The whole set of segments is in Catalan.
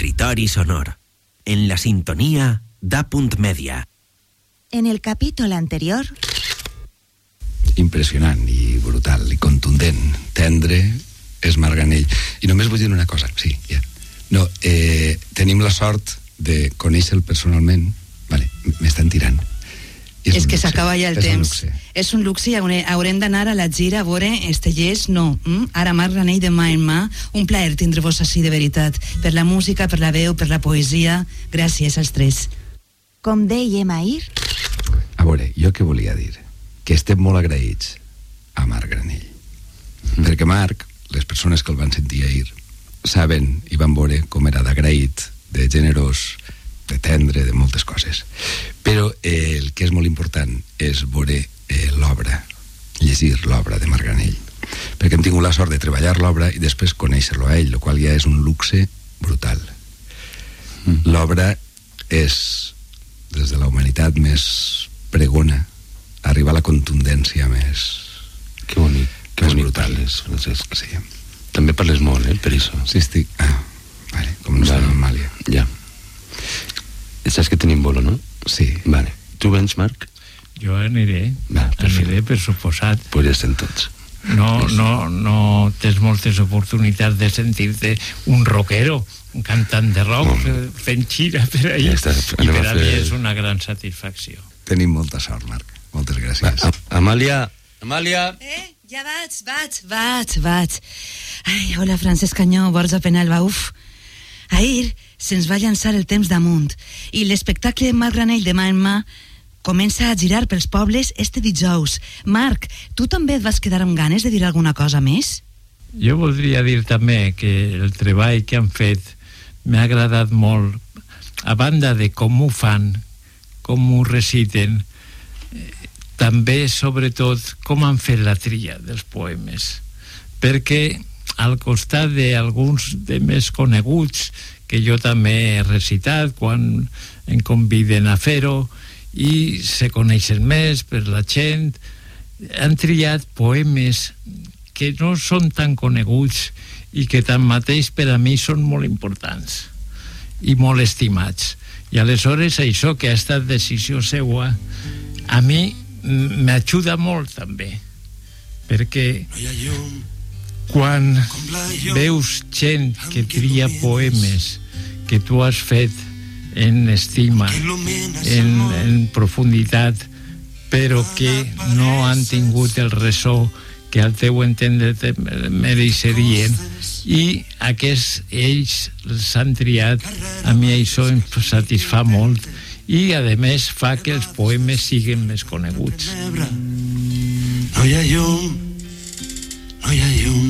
Territori Sonor, en la sintonía da Punt Media. En el capítol anterior... Impressionant i brutal i contundent, tendre, és Marganell. I només vull dir una cosa, sí, ja. No, eh, tenim la sort de conèixer-lo personalment. Vale, m'estan tirant. És, és que s'acaba ja el és temps. Un luxe. és un luxe i haurem, haurem d'anar a la gira a veure Estellers, no. Mm? Ara Marc Granell de mà en mà. Un plaer tindre-vos així de veritat. Per la música, per la veu, per la poesia. Gràcies als tres. Com dèiem ahir, A veure, jo què volia dir? Que estem molt agraïts a Marc Granell. Mm. Perquè Marc, les persones que el van sentir ahir, saben i van veure com era d'agraït, de generós, de tendre, de moltes coses. Però eh, el que és molt important és veure eh, l'obra, llegir l'obra de Marc Granell. Perquè hem tingut la sort de treballar l'obra i després conèixer-lo a ell, el qual ja és un luxe brutal. Mm. L'obra és, des de la humanitat més pregona, arriba a la contundència més... Que bonic, que més bonic brutal. parles, Francesc. Sí, També parles molt, eh, per això. sí estic... Ah, vale, com no Vale. vale. Amàlia. Ja. Saps que tenim bolo, no? Sí. Vale. Tu vens, Marc? Jo aniré, Va, perfecte. aniré per suposat. Pues ja estem tots. No, no, no tens moltes oportunitats de sentir-te un rockero, un cantant de rock, fe- fent xira per ahí. Ja està, I per a a mi fer- és una gran satisfacció. Tenim molta sort, Marc. Moltes Va, gràcies. a- Amàlia, Amàlia! Eh, ja vaig, vaig, vaig, vaig. Ai, hola, Francesc Canyó, Borja Penalba, uf. Ahir se'ns va llançar el temps damunt i l'espectacle Marc Granell de mà en mà comença a girar pels pobles este dijous. Marc, tu també et vas quedar amb ganes de dir alguna cosa més? Jo voldria dir també que el treball que han fet m'ha agradat molt, a banda de com ho fan, com ho reciten, eh, també, sobretot, com han fet la tria dels poemes. Perquè al costat d'alguns de més coneguts, que jo també he recitat quan em conviden a fer-ho, i se coneixen més per la gent, han triat poemes que no són tan coneguts i que tanmateix per a mi són molt importants i molt estimats. I aleshores això que ha estat decisió seua a mi m'ajuda molt també perquè quan veus gent que tria poemes que tu has fet en estima, en, en profunditat, però que no han tingut el ressò que al teu entendre te mereixerien i aquests ells s'han triat. A mi això em satisfà molt i a més fa que els poemes siguin més coneguts. No hi ha llum, no hi ha llum,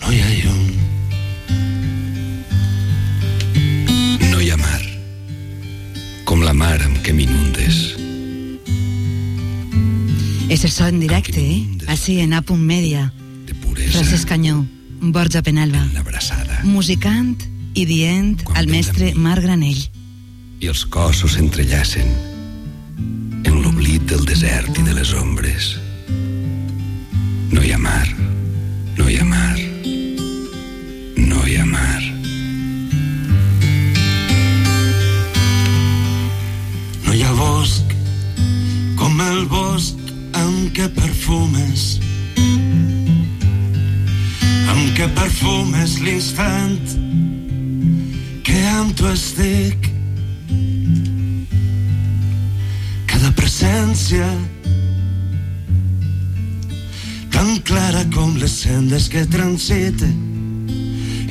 no hi ha llum. No hi ha mar. Com la mar amb què m'inundes. És el so en directe, eh? Així, en Apunt Media. De puresa. Francesc Canyó, Borja Penalba. Una abraçada. Musicant i dient Quan al mestre. Marc Granell. I els cossos s'entrellacen en l'oblit del desert i de les ombres. Transite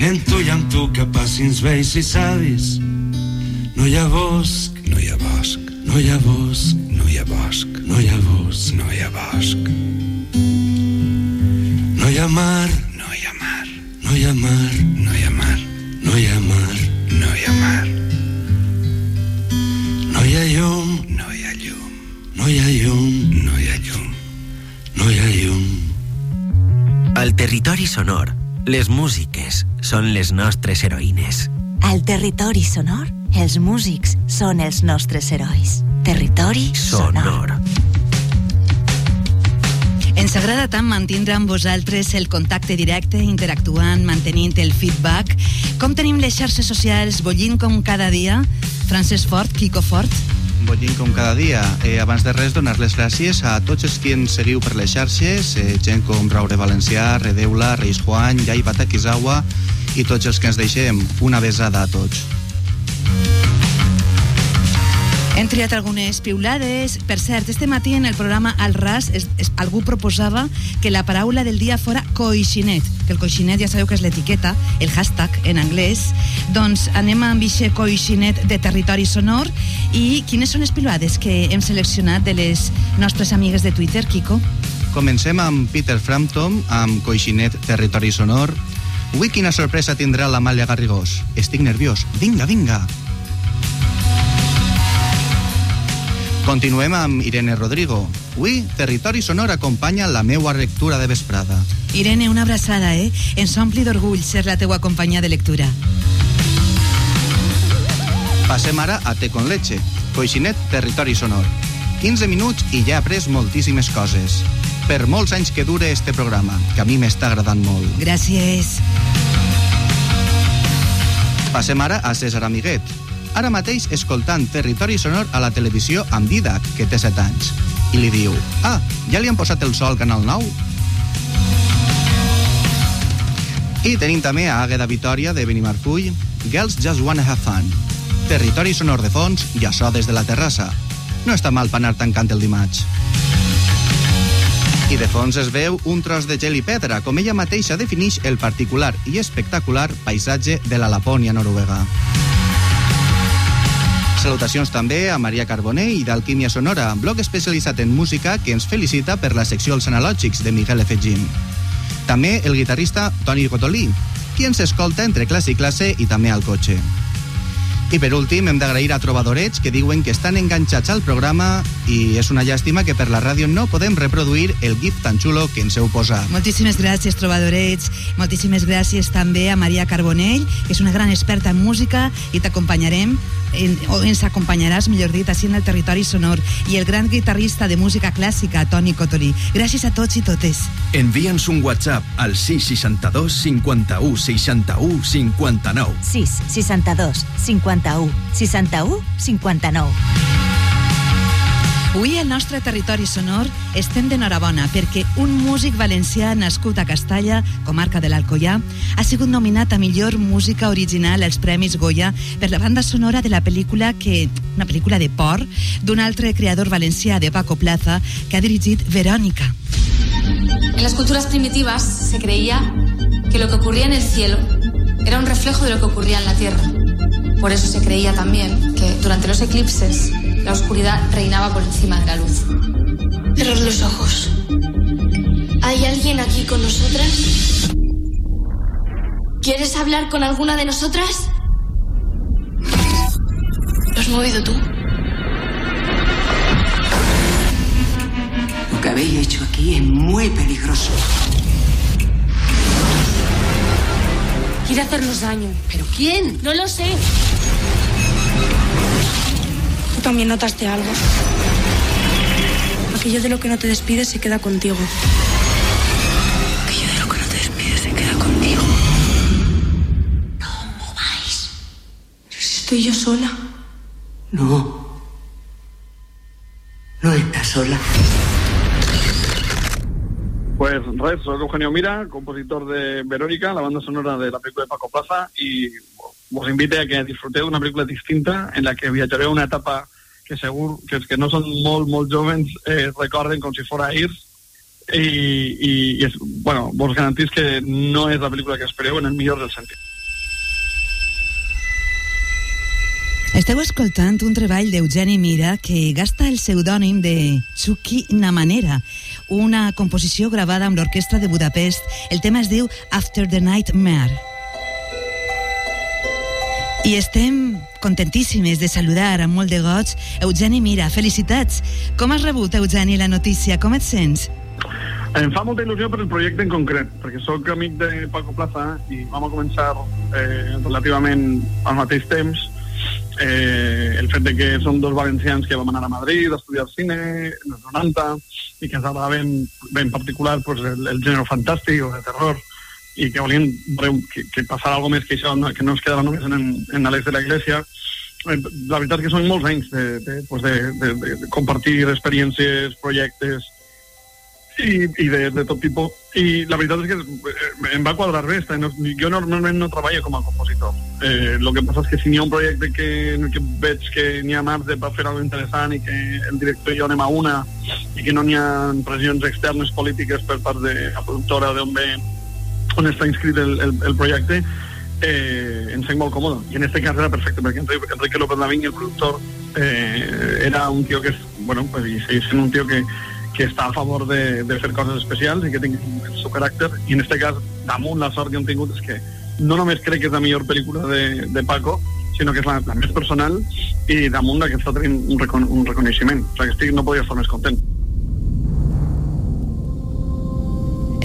en tu i amb tu que passin vells i savis no hi ha bosc No hi ha bosc. no hi ha bosc No hi ha bosc. no hi ha bosc No hi ha bosc. no hi ha mar No hi ha mar. no hi ha mar són les nostres heroïnes. Al territori sonor, els músics són els nostres herois. Territori sonor. Sonor. Ens agrada tant mantindre amb vosaltres el contacte directe, interactuant, mantenint el feedback. Com tenim les xarxes socials bollint com cada dia? Francesc Fort, Quico Fort? Bollint com cada dia. Eh, abans de res, donar les gràcies a tots els qui ens seguiu per les xarxes, eh, gent com Raure Valencià, Redeula, Reis Juan, Yai Batakizawa i tots els que ens deixem. Una besada a tots. Hem triat algunes piulades. Per cert, este matí en el programa Al Ras es, es, algú proposava que la paraula del dia fora coixinet, que el coixinet ja sabeu que és l'etiqueta, el hashtag en anglès. Doncs anem amb ixe coixinet de territori sonor i quines són les piulades que hem seleccionat de les nostres amigues de Twitter, Kiko? Comencem amb Peter Frampton, amb Coixinet Territori Sonor. Ui, quina sorpresa tindrà l'Amàlia Garrigós. Estic nerviós. Vinga, vinga. Continuem amb Irene Rodrigo. Ui, Territori Sonor acompanya la meua lectura de vesprada. Irene, una abraçada, eh? Ens ompli d'orgull ser la teua companyia de lectura. Passem ara a Té con leche. Coixinet Territori Sonor. 15 minuts i ja he après moltíssimes coses. Per molts anys que dure este programa, que a mi m'està agradant molt. Gràcies. Passem ara a César Amiguet. Ara mateix escoltant Territori Sonor a la televisió amb Didac, que té 7 anys. I li diu, ah, ja li han posat el sol al Canal 9? I tenim també a Àgueda Vitòria de Benimarfull, Girls Just Wanna Have Fun. Territori sonor de fons i açò des de la terrassa. No està mal per anar tancant el dimarts. I de fons es veu un tros de gel i pedra, com ella mateixa defineix el particular i espectacular paisatge de la Lapònia noruega. Salutacions també a Maria Carboner i d'Alquímia Sonora, blog especialitzat en música que ens felicita per la secció Els Analògics de Miguel F. Jim. També el guitarrista Toni Gotolí, qui ens escolta entre classe i classe i també al cotxe. I per últim, hem d'agrair a Trobadorets que diuen que estan enganxats al programa i és una llàstima que per la ràdio no podem reproduir el gif tan xulo que ens heu posat. Moltíssimes gràcies, trobadorets. Moltíssimes gràcies també a Maria Carbonell, que és una gran experta en música i t'acompanyarem en, o ens acompanyaràs, millor dit, així en el territori sonor i el gran guitarrista de música clàssica, Toni Cotori. Gràcies a tots i totes. Envia'ns un WhatsApp al 662 51 61 59. 6 62 51 61 59. Avui al nostre territori sonor estem d'enhorabona perquè un músic valencià nascut a Castalla, comarca de l'Alcoià, ha sigut nominat a millor música original als Premis Goya per la banda sonora de la pel·lícula que una pel·lícula de por d'un altre creador valencià de Paco Plaza que ha dirigit Verónica. En las culturas primitivas se creía que lo que ocurría en el cielo era un reflejo de lo que ocurría en la tierra. Por eso se creía también que durante los eclipses la oscuridad reinaba por encima de la luz. Cerrar los ojos. ¿Hay alguien aquí con nosotras? ¿Quieres hablar con alguna de nosotras? ¿Lo has movido tú? Lo que habéis hecho aquí es muy peligroso. Quiere hacernos daño. ¿Pero quién? No lo sé. También notaste algo. Aquello de lo que no te despides se queda contigo. Aquello de lo que no te despides se queda contigo. No mováis. Pero si estoy yo sola. No. No estás sola. Pues res, soy Eugenio Mira, compositor de Verónica, la banda sonora de la película de Paco Plaza, y os invite a que disfruteu d'una pel·lícula distinta en la que viatjareu una etapa que segur que els que no són molt, molt jovens eh, recorden com si fora ahir i, i, i és, bueno, vos garantís que no és la pel·lícula que espereu en el millor del sentit. Esteu escoltant un treball d'Eugeni Mira que gasta el pseudònim de Chucky Namanera, una composició gravada amb l'Orquestra de Budapest. El tema es diu After the Nightmare. I estem contentíssimes de saludar amb molt de goig Eugeni Mira. Felicitats! Com has rebut, Eugeni, la notícia? Com et sents? Em fa molta il·lusió per el projecte en concret, perquè sóc amic de Paco Plaza i vam començar eh, relativament al mateix temps eh, el fet de que són dos valencians que vam anar a Madrid a estudiar cine en els 90 i que ens agradaven ben particular pues, el, el gènere fantàstic o de terror i que volien veure que, que passara alguna més que això, no, que no es quedava només en, en l'eix de la Iglesia. Eh, La veritat que són molts anys de, de, pues de, de, de, compartir experiències, projectes, i, i de, de tot tipus. I la veritat és que eh, em va quadrar bé. Esta. No, jo normalment no treballo com a compositor. Eh, que passa és que si n'hi ha un projecte que, que veig que n'hi ha marge per fer alguna interessant i que el director i jo anem a una i que no n'hi ha pressions externes polítiques per part de la productora d'on ve on està inscrit el, el, el projecte eh, em sent molt còmode. I en este cas era perfecte perquè Enrique, López Lavín el productor eh, era un tio que és, bueno, pues, i sent un tio que, que està a favor de, de fer coses especials i que tingui el seu caràcter. I en este cas damunt la sort que hem tingut és que no només crec que és la millor pel·lícula de, de Paco sinó que és la, la més personal i damunt que està tenint un, recon, un reconeixement. O sigui estic, no podia estar més content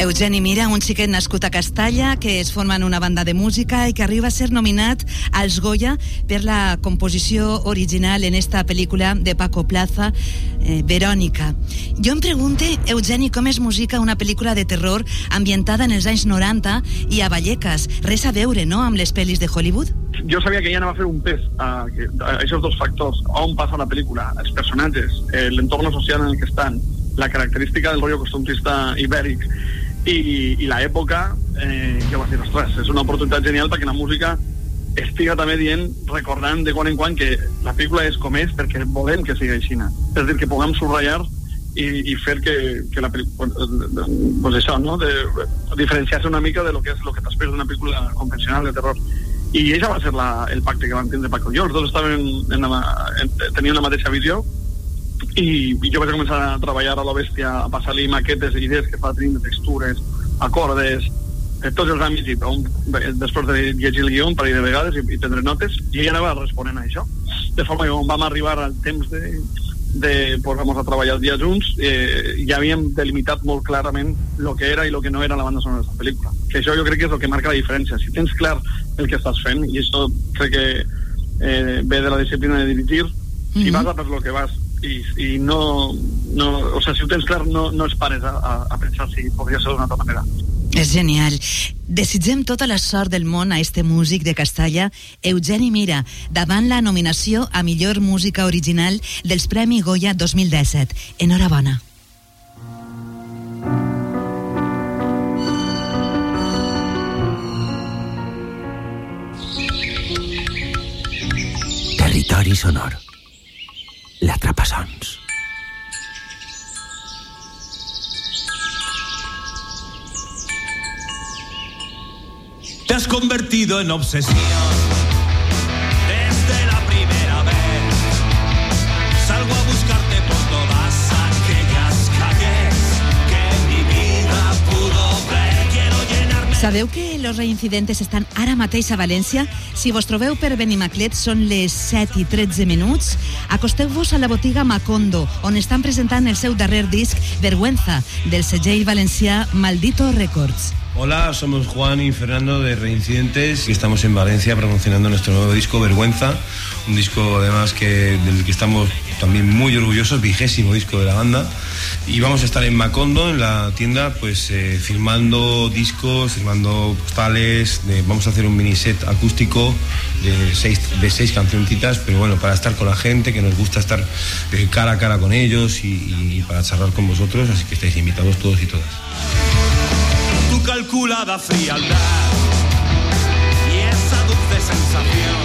Eugeni Mira, un xiquet nascut a Castalla, que es forma en una banda de música i que arriba a ser nominat als Goya per la composició original en esta pel·lícula de Paco Plaza, eh, Verònica. Jo em pregunte, Eugeni, com es musica una pel·lícula de terror ambientada en els anys 90 i a Vallecas? Res a veure, no?, amb les pel·lis de Hollywood? jo sabia que ja anava a fer un pes a, a aquests dos factors, on passa la pel·lícula, els personatges, eh, l'entorn social en el que estan, la característica del rotllo costumbrista ibèric i, i l'època, eh, jo vaig dir, ostres, és una oportunitat genial perquè la música estiga també dient, recordant de quan en quan que la pel·lícula és com és perquè volem que sigui així. És a dir, que puguem subratllar i, i fer que, que la pel·lícula, pues això, no? de diferenciar-se una mica de lo que és lo que t'esperes d'una pel·lícula convencional de terror. I això va ser la, el pacte que van tindre Paco i jo. Els dos estaven en la, en, tenien la mateixa visió i, i jo vaig començar a treballar a la bèstia, a passar-li maquetes i idees que fa tenint textures, acordes, eh, tots els àmbits, i on, després de llegir el guió un parell de vegades i, i prendre notes, i ella anava responent a això. De forma que vam arribar al temps de, de posar-nos a treballar els dies junts, eh, ja havíem delimitat molt clarament el que era i el que no era la banda sonora de la pel·lícula. Que això jo crec que és el que marca la diferència. Si tens clar el que estàs fent, i això crec que eh, ve de la disciplina de dirigir, mm -hmm. si vas a per lo que vas i, i no, no, o sea, si ho tens clar no, no es pares a, a, a pensar si podria ser d'una altra manera És genial. Desitgem tota la sort del món a este músic de Castalla, Eugeni Mira, davant la nominació a millor música original dels Premi Goya 2017. Enhorabona. Territori sonor. L'atrapassons. Te has convertido en obsesión Sabeu que los reincidentes estan ara mateix a València? Si vos trobeu per Benimaclet són les 7 i 13 minuts. Acosteu-vos a la botiga Macondo, on estan presentant el seu darrer disc Vergüenza, del segell valencià Maldito Records. Hola, somos Juan y Fernando de Reincidentes y estamos en Valencia promocionando nuestro nuevo disco Vergüenza, un disco además que del que estamos también muy orgullosos, vigésimo disco de la banda y vamos a estar en Macondo en la tienda pues eh, filmando discos, filmando postales, vamos a hacer un mini set acústico de seis, de seis cancioncitas, pero bueno, para estar con la gente, que nos gusta estar eh, cara a cara con ellos y, y para charlar con vosotros, así que estáis invitados todos y todas. Calculada frialdad. Y esa dulce sensación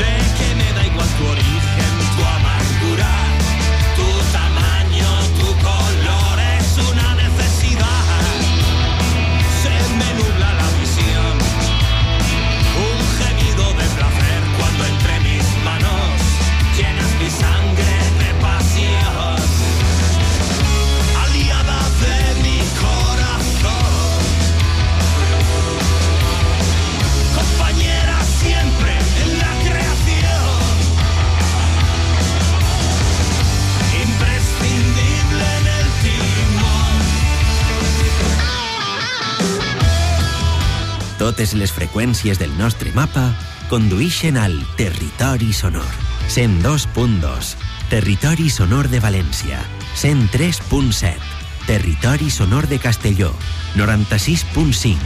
de que me da igual tu origen, Totes les freqüències del nostre mapa conduïxen al Territori Sonor. 102.2, Territori Sonor de València. 103.7, Territori Sonor de Castelló. 96.5,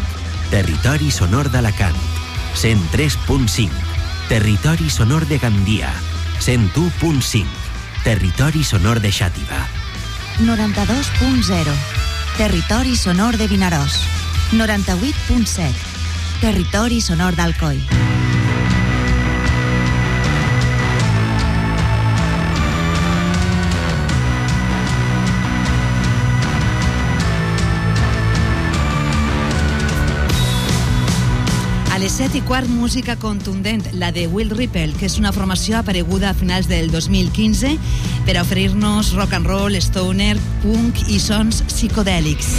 Territori Sonor d'Alacant. 103.5, Territori Sonor de Gandia. 101.5, Territori Sonor de Xàtiva. 92.0 Territori sonor de Vinaròs 98.7 Territori sonor d'Alcoi A les 7 i quart, música contundent, la de Will Ripple, que és una formació apareguda a finals del 2015 per oferir-nos rock and roll, stoner, punk i sons psicodèlics.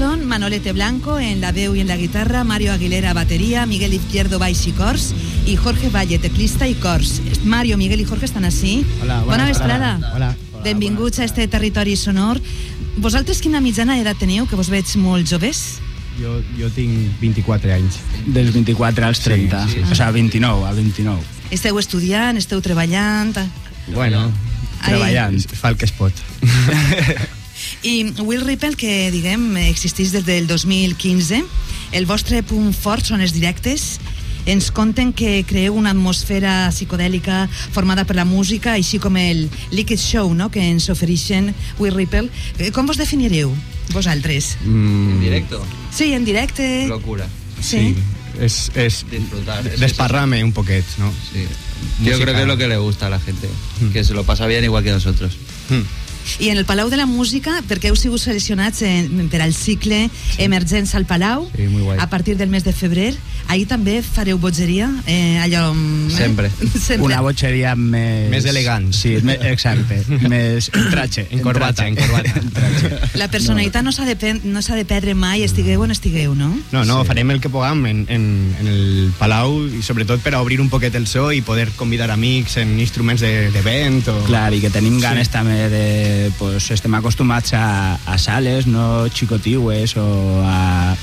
Són Manolete Blanco en la veu i en la guitarra, Mario Aguilera bateria, Miguel Izquierdo baix i cors i Jorge Valle teclista i cors. Mario, Miguel i Jorge estan així. Hola, Bona bona vesprada. Hola. Benvinguts a este territori sonor. Vosaltres quina mitjana edat teniu, que vos veig molt joves? Jo, jo tinc 24 anys. Dels 24 als 30. Sí, sí, sí. O sigui, 29, a 29. Esteu estudiant, esteu treballant... Bueno, Ai. treballant, es fa el que es pot. I Will Ripple, que diguem, existís des del 2015, el vostre punt fort són els directes, ens conten que creeu una atmosfera psicodèlica formada per la música, així com el Liquid Show no? que ens ofereixen Will Ripple. Eh, Com vos definireu, vosaltres? Mm, En directo. Sí, en directe. Locura. Sí. Es, es Disfrutar. es desparrame un poquet, ¿no? Sí. Yo creo que es lo que le gusta a la gente, que se lo pasa bien igual que nosotros. I en el Palau de la Música, perquè heu sigut seleccionats en, per al cicle Emergents al Palau, Sí, a partir del mes de febrer, ahir també fareu bogeria, eh, allò... mm, Sempre. Sempre. Una botxeria més... Més elegant. Sí, me, exacte. més en trache. En corbata, en corbata. La personalitat no s'ha de, no s'ha de perdre mai, estigueu on estigueu, no? No, no, farem el que puguem en, en, en el Palau i sobretot per a obrir un poquet el so i poder convidar amics en instruments de, de vent o... Clar, i que tenim ganes Sí. també de... Pues, estem acostumats a, a sales, no xicotiues o a,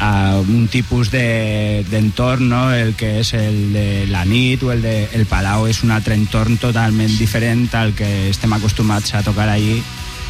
a un tipus de- d'entorn, no? el que és el de la nit o el de el Palau és un altre entorn totalment diferent al que estem acostumats a tocar allí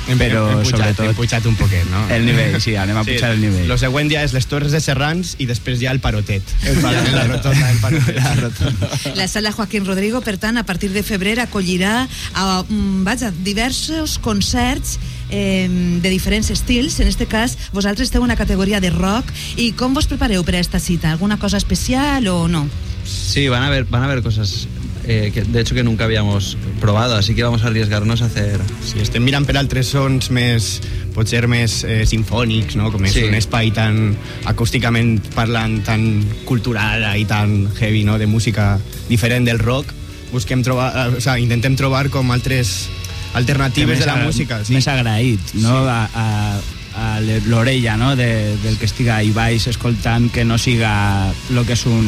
Hem, però hem, pujat, sobretot hem pujat un poquet, no? el nivell, sí, anem a pujar el nivell. Lo següent ja és les Torres de Serrans i després ja el Parotet. El parotet la rotonda del Parotet. La rotonda. La sala Joaquín Rodrigo, per tant, a partir de febrer acollirà a, mm, vaja, diversos concerts eh, de diferents estils. En este cas, vosaltres esteu en una categoria de rock. I com vos prepareu per a esta cita? Alguna cosa especial o no? Sí, van a haber, van a haber cosas eh, que de hecho que nunca habíamos probado, así que vamos a arriesgarnos a hacer. Sí, estem mirant per altres sons més, potser més eh, sinfònics, no? com és Sí. un espai tan acústicament parlant, tan cultural i tan heavy, no? de música diferent del rock. Busquem trobar, eh, o sigui, intentem trobar com altres alternatives de la a- música. Sí. Més agraït, no? Sí. A, a, a l'orella, no? De, del que estiga ahí baix escoltant, que no siga el que és un,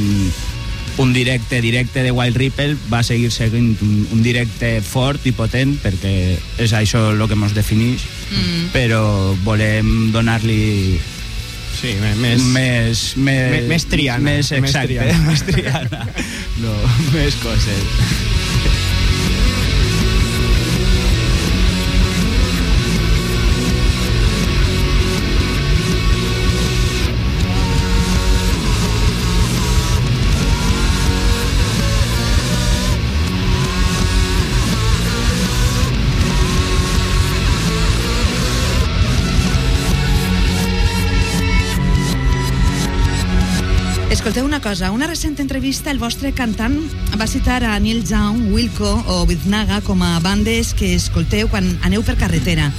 un directe directe de Wild Ripple, va seguir seguint un, un directe fort i potent, perquè és això el que ens defineix, Mm. però volem donar-li Sí, més... més, més, més triana, més més exacte, triana. més triana. No, més coses. Escolteu una cosa, una recent entrevista el vostre cantant va citar a Neil Young, Wilco o Biznaga com a bandes que escolteu quan aneu per carretera.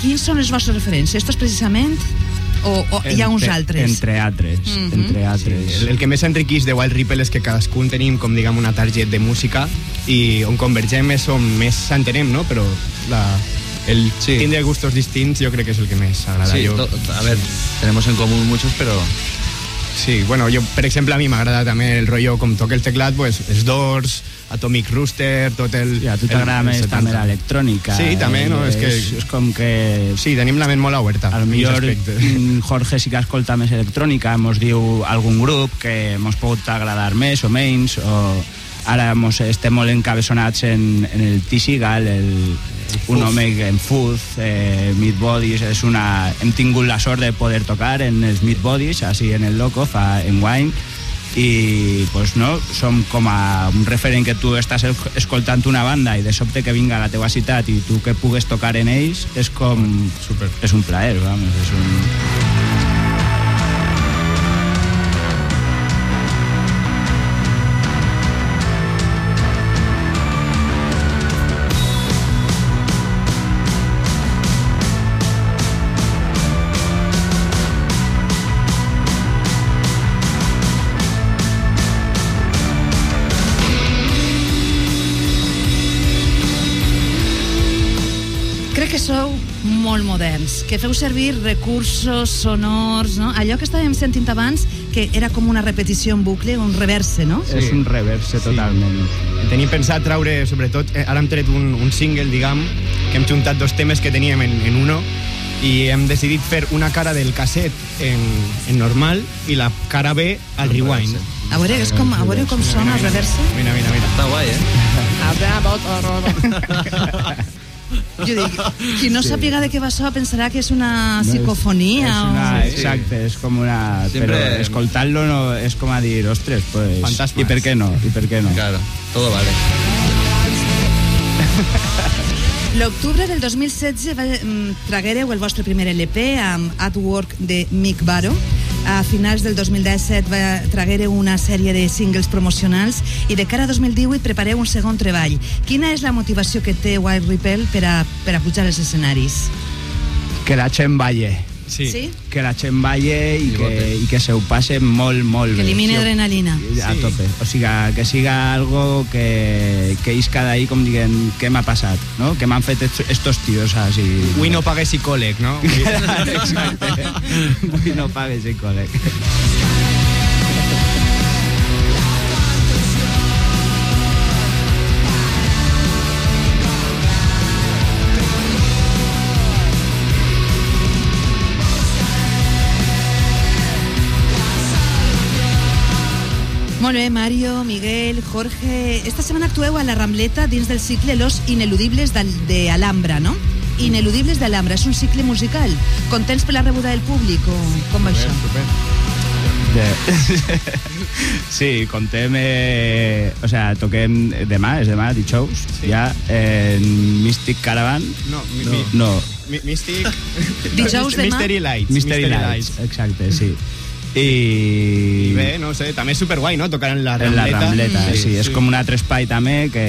Quins són els vostres referents? Estos precisament? O, o hi ha uns Entre- altres? Entre altres, Mhm. entre altres. El, el que més enriqueix de Wild Ripple és que cadascun tenim, com diguem, una target de música i on convergem és on més s'entenem, no? Però la, el Sí. tindre gustos distints jo crec que és el que més agrada. Sí, jo... a ver, tenemos en común muchos, pero Sí, bueno, jo, per exemple, a mi m'agrada també el rotllo com toca el teclat, pues, els Doors, Atomic Rooster, tot el... I a tu t'agrada més 70. també l'electrònica. Sí, també, no? És que... És, és com que... Sí, tenim la ment molt oberta. A lo millor mm, Jorge sí que escolta més electrònica, mos diu algun grup que mos pot agradar més o menys, o ara mos estem molt encabeçonats en, en el T-Sigal, el, un home en Fuz, eh, Meat Bodies, és una... hem tingut la sort de poder tocar en els Meat Bodies, així en el Loco, fa, en Wine, i pues, no, som com a un referent que tu estàs escoltant una banda i de sobte que vinga a la teva ciutat i tu que pugues tocar en ells és com... Super. És un plaer, vamos, és un... sou molt moderns, que feu servir recursos sonors, no? Allò que estàvem sentint abans, que era com una repetició en bucle, un reverse, no? Sí. És un reverse totalment. Tenim pensat traure, sobretot, eh, ara hem tret un, un single, diguem, que hem juntat dos temes que teníem en, en uno, i hem decidit fer una cara del casset en, en normal i la cara B al rewind. A veure, és com, a veure com sona el reverse. Mira, mira, mira. Està guai, eh? Jo dic, qui no sàpiga de què va això pensarà que és una psicofonia. És una, o... exacte, és com una... Sempre- Però escoltant-lo no, és com a dir, ostres, pues... Fantasmes. I per què no? I per què no? Claro, todo vale. L'octubre del 2016 va, mm, traguéreu el vostre primer LP amb At Work de Mick Baro. A finals del 2017 va, traguéreu una sèrie de singles promocionals i de cara a 2018 prepareu un segon treball. Quina és la motivació que té Wild Ripple per a, per a pujar als escenaris? Que la gent balle. Sí. Sí? Que la gent balle i, que, Bigote. i que se ho passe molt, molt Que bé. elimine Sí, adrenalina. a Sí. tope. O sigui, que siga algo que, que isca d'ahí com diguem, què m'ha passat, no? Que m'han fet est- estos tios així. Avui no pagué psicòleg, no? Exacte. Avui no pagues el Molt bé, Mario, Miguel, Jorge... Esta setmana actueu a la Rambleta dins del cicle Los Ineludibles del- de Alhambra, no? Ineludibles de Alhambra, és un cicle musical. Contents per la rebuda del públic o com va això? De... sí, contem... Eh, o sea, toquem demà, és demà, dijous, sí. ja, en Mystic Caravan. No, mi, No. mi, no. mi, Mystic... Dijous demà? Mystery Lights. Mystery, Lights, exacte, sí. I... I bé, no sé, també és superguai, no? Tocar en la En la Rambleta. Rambleta, sí, sí, és com un altre espai també que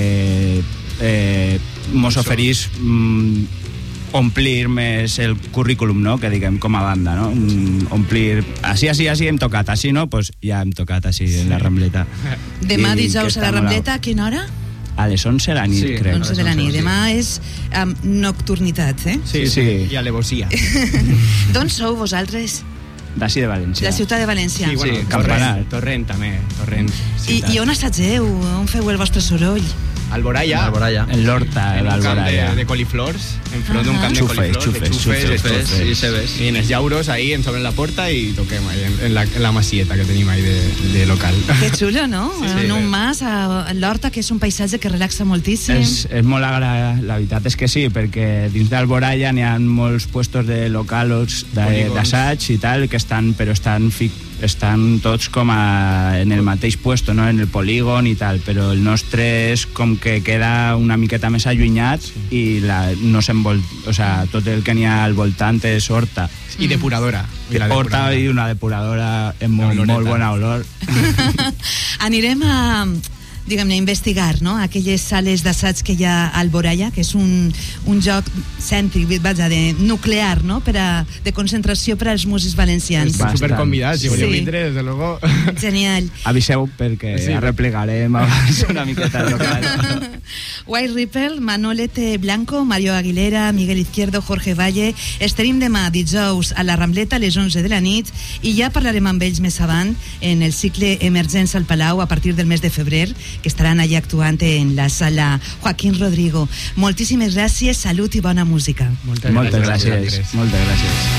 eh, mos oferís mm, omplir més el currículum, no?, que diguem com a banda, no? Mm, omplir, així, així, així hem tocat, així no, pues ja hem tocat així en la Rambleta. Demà I dijous a la Rambleta, a quina hora? A les 11 de la nit, Sí, crec. 11 de la nit. Demà és um, nocturnitat, eh? Sí, Sí. sí. I alevosía. D'on sou vosaltres? D'ací de De València. la ciutat de València. Sí, bueno, Sí, Campanar. Torrent, Torrent també, Torrent. I, I on assageu? On feu el vostre soroll? Alboraya. Alboraya. En l'horta en un camp de, de coliflors, enfront d'un camp de Xufes, coliflors, xufes, de xufes, xufes, de Fes i cebes. I en els llauros ahí ens obren la porta i toquem ahí en, en, la, en la macieta que tenim ahí de, de local. Que xulo, no? Sí, sí. en un mas, a l'horta, que és un paisatge que relaxa moltíssim. És, és molt agra... La veritat és que sí, perquè dins d'Alboraya n'hi ha molts puestos de locals d'assaig i tal, que estan, però estan, fi, estan tots com a, en el mateix puesto, no? en el polígon i tal, però el nostre és com que queda una miqueta més allunyat i la, no s'envol... O sea, tot el que n'hi ha al voltant és horta. I depuradora. I la Horta depuradora. i una depuradora amb molt, Oloreta. molt bona olor. Anirem a diguem-ne, investigar no? aquelles sales d'assaig que hi ha al Boralla, que és un, un joc cèntric, vaja, de nuclear, no? per a, de concentració per als músics valencians. Estan superconvidats, si voleu Sí. vindre, des de luego. Genial. Aviseu perquè Sí. arreplegarem abans una miqueta el local. White Ripple, Manolete Blanco, Mario Aguilera, Miguel Izquierdo, Jorge Valle. Els tenim demà dijous a la Rambleta a les 11 de la nit i ja parlarem amb ells més avant en el cicle Emergents al Palau a partir del mes de febrer, que estaran allà actuant en la sala Joaquín Rodrigo. Moltíssimes gràcies, salut i bona música. Moltes, Moltes gràcies. Moltes gràcies.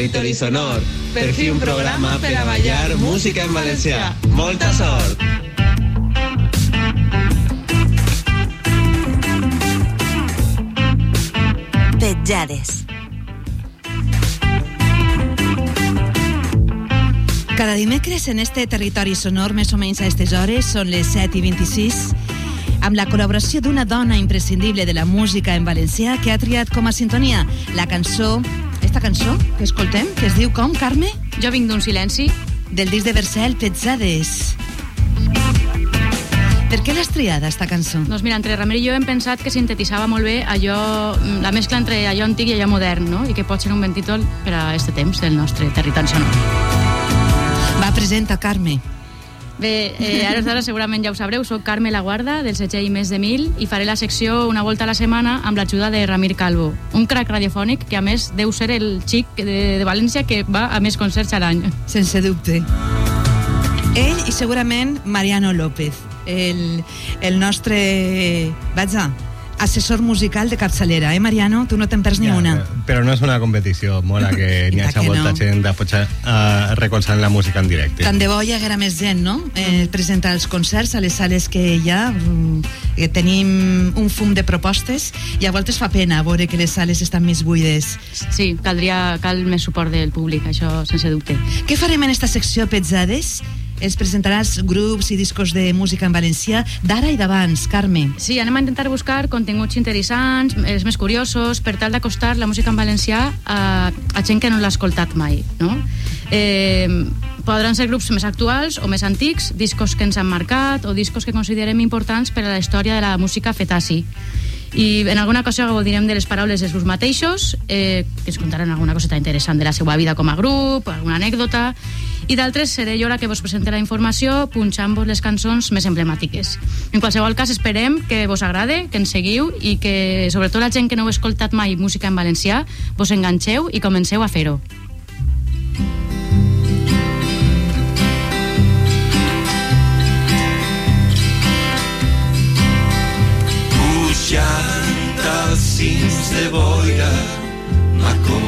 Territori Sonor, per fi un programa per a ballar música en valencià. Molta sort! Petjades. Cada dimecres en este territori sonor, més o menys a aquestes hores, són les 7 i 26, amb la col·laboració d'una dona imprescindible de la música en valencià que ha triat com a sintonia la cançó, esta cançó que escoltem, que es diu com, Carme? Jo vinc d'un silenci. Del disc de Vercel, Petzades. Per què l'has triada, esta cançó? Doncs mira, entre Ramir i jo hem pensat que sintetitzava molt bé allò, mm, la mescla entre allò antic i allò modern, no? I que pot ser un bon títol per a este temps del nostre territori sonor. Va, presenta, Carme. Bé, eh, ara d'ara segurament ja ho sabreu, soc Carme La Guarda, del segell Més de Mil, i faré la secció una volta a la setmana amb l'ajuda de Ramir Calvo, un crac radiofònic que a més deu ser el xic de, de València que va a més concerts a l'any. Sense dubte. Ell i segurament Mariano López, el, el nostre, vaja, assessor musical de capçalera, eh, Mariano? Tu no te'n perds ni Ja, una. Però no és una competició, mola que n'hi hagi que molta no? gent d'apoyar uh, recolzant la música en directe. Tant de bo hi haguera més gent, no? Eh, presentar els concerts a les sales que hi ha, mm, que tenim un fum de propostes i a voltes fa pena veure que les sales estan més buides. Sí, caldria, cal més suport del públic, això sense dubte. Què farem en esta secció Petzades? Ens presentaràs grups i discos de música en valencià d'ara i d'abans, Carme. Sí, anem a intentar buscar continguts interessants, els més curiosos, per tal d'acostar la música en valencià a, a gent que no l'ha escoltat mai, no? Eh, podran ser grups més actuals o més antics, discos que ens han marcat o discos que considerem importants per a la història de la música fetaci. I en alguna ocasió gaudirem de les paraules dels grups mateixos, eh, que ens contaran alguna coseta interessant de la seva vida com a grup, alguna anècdota, i d'altres seré jo la que vos presente la informació punxant-vos les cançons més emblemàtiques. En qualsevol cas, esperem que vos agrade, que ens seguiu i que, sobretot la gent que no heu escoltat mai música en valencià, vos enganxeu i comenceu a fer-ho. Pujant als cims de boira m'acompanyes